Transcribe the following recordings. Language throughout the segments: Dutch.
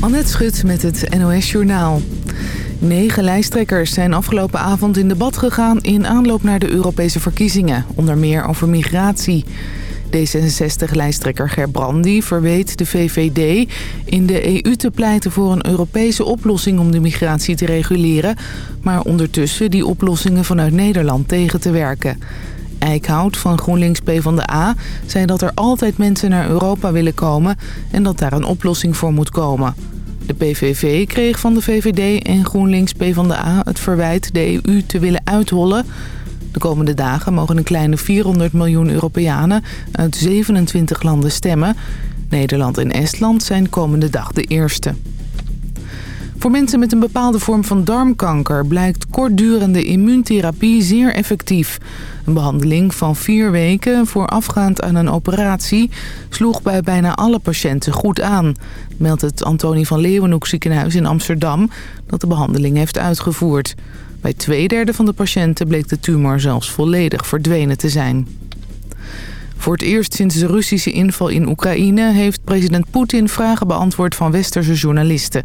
Annette Schut met het NOS Journaal. Negen lijsttrekkers zijn afgelopen avond in debat gegaan in aanloop naar de Europese verkiezingen. Onder meer over migratie. D66-lijsttrekker Gerbrandy verweet de VVD in de EU te pleiten voor een Europese oplossing om de migratie te reguleren. Maar ondertussen die oplossingen vanuit Nederland tegen te werken. Eikhout van GroenLinks PvdA zei dat er altijd mensen naar Europa willen komen en dat daar een oplossing voor moet komen. De PVV kreeg van de VVD en GroenLinks PvdA het verwijt de EU te willen uithollen. De komende dagen mogen een kleine 400 miljoen Europeanen uit 27 landen stemmen. Nederland en Estland zijn komende dag de eerste. Voor mensen met een bepaalde vorm van darmkanker blijkt kortdurende immuuntherapie zeer effectief. Een behandeling van vier weken voorafgaand aan een operatie sloeg bij bijna alle patiënten goed aan. Meldt het Antonie van Leeuwenhoek ziekenhuis in Amsterdam dat de behandeling heeft uitgevoerd. Bij twee derde van de patiënten bleek de tumor zelfs volledig verdwenen te zijn. Voor het eerst sinds de Russische inval in Oekraïne heeft president Poetin vragen beantwoord van westerse journalisten.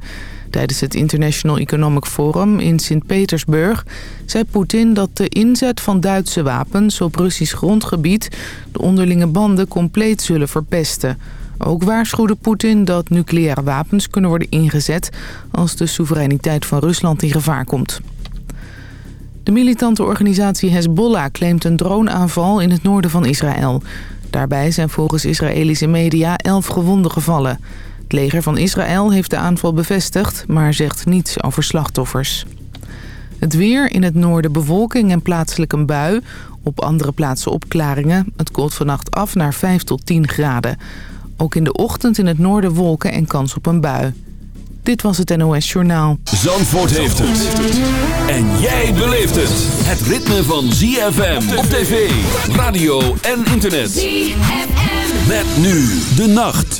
Tijdens het International Economic Forum in Sint-Petersburg zei Poetin dat de inzet van Duitse wapens op Russisch grondgebied de onderlinge banden compleet zullen verpesten. Ook waarschuwde Poetin dat nucleaire wapens kunnen worden ingezet als de soevereiniteit van Rusland in gevaar komt. De militante organisatie Hezbollah claimt een droneaanval in het noorden van Israël. Daarbij zijn volgens Israëlische media elf gewonden gevallen. Het leger van Israël heeft de aanval bevestigd, maar zegt niets over slachtoffers. Het weer, in het noorden bewolking en plaatselijk een bui. Op andere plaatsen opklaringen. Het koelt vannacht af naar 5 tot 10 graden. Ook in de ochtend in het noorden wolken en kans op een bui. Dit was het NOS Journaal. Zandvoort heeft het. En jij beleeft het. Het ritme van ZFM op tv, radio en internet. ZFM. Met nu de nacht.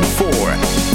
7-4.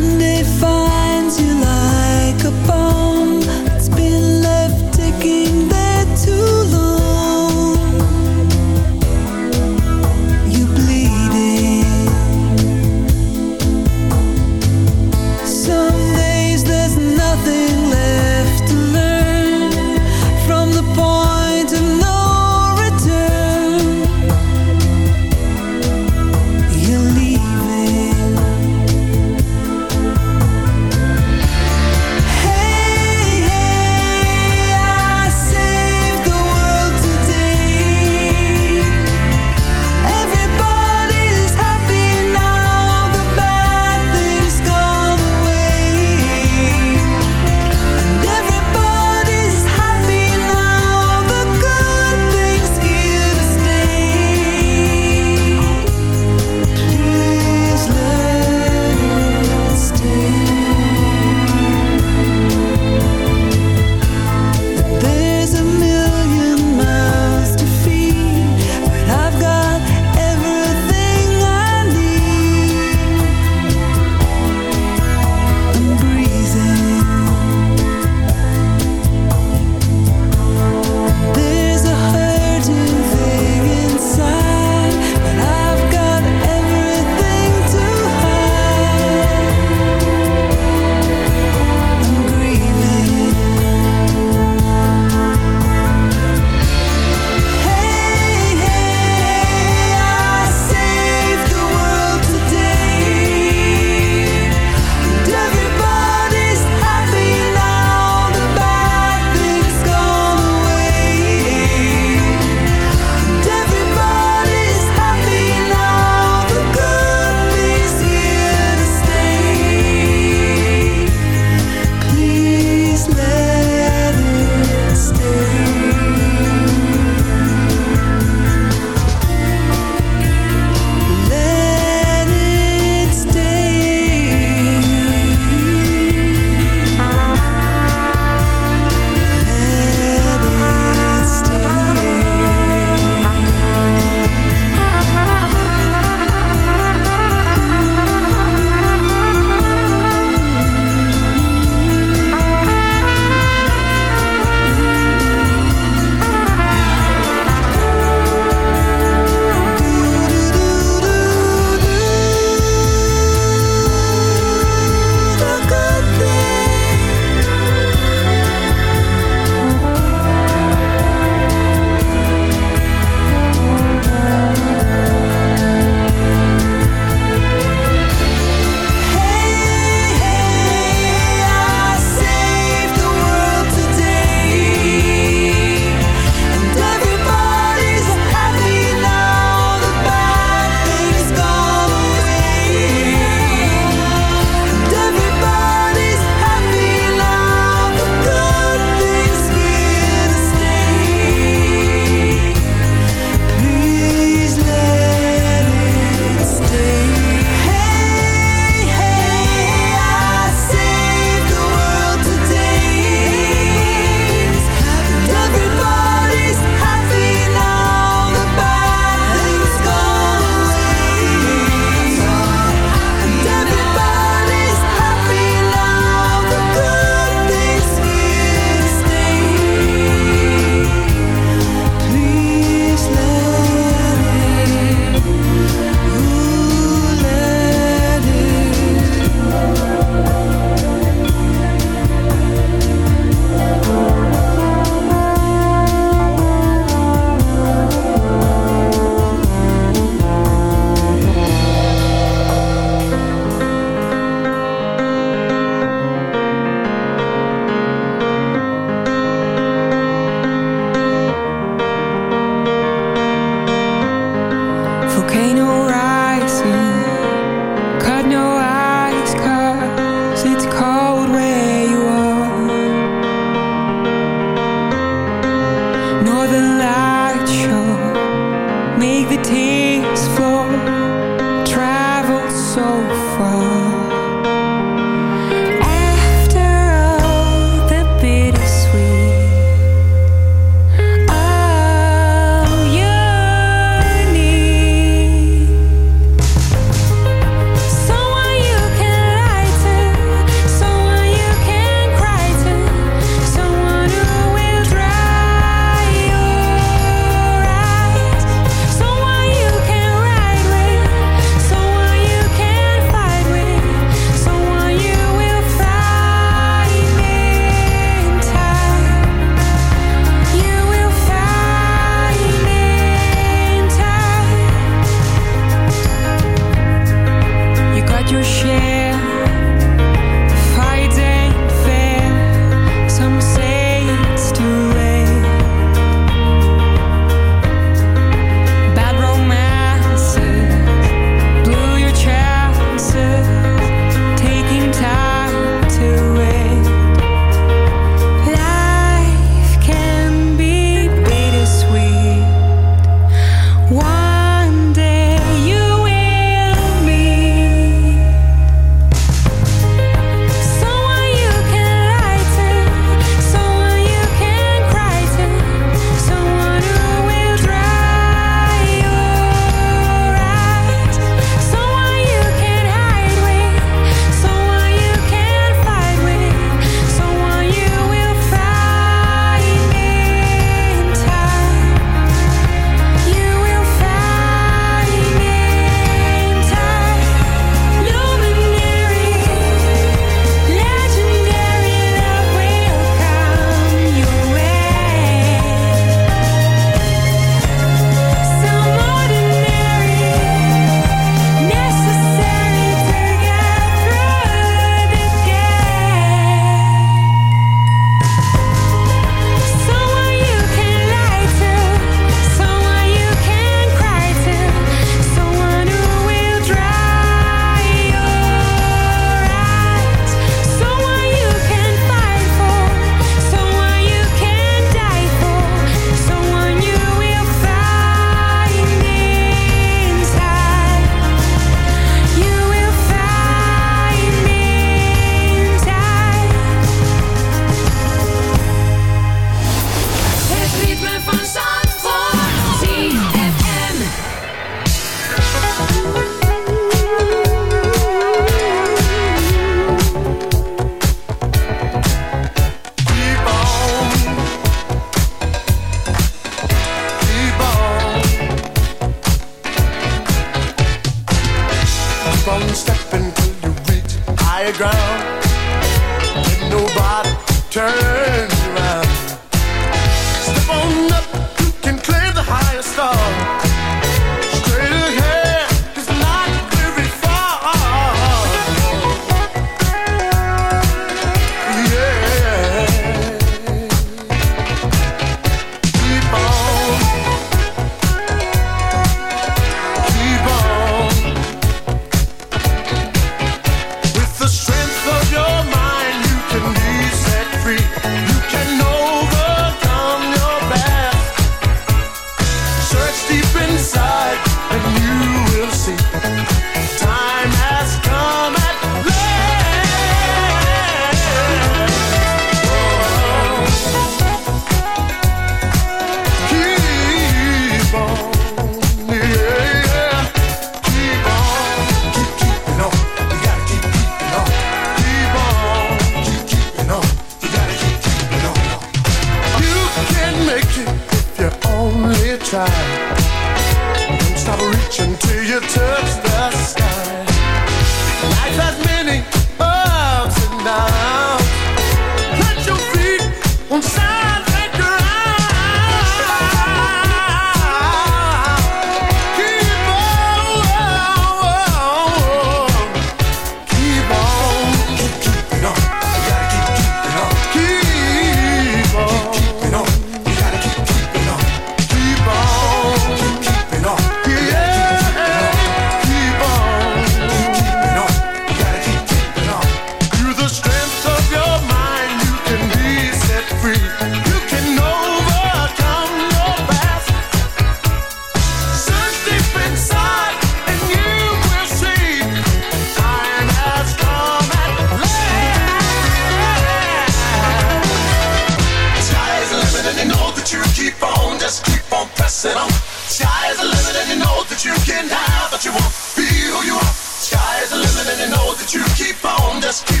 what you want, be who you are. Sky is the limit, and you know that you keep on just keep.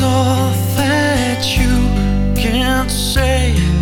All that you can say.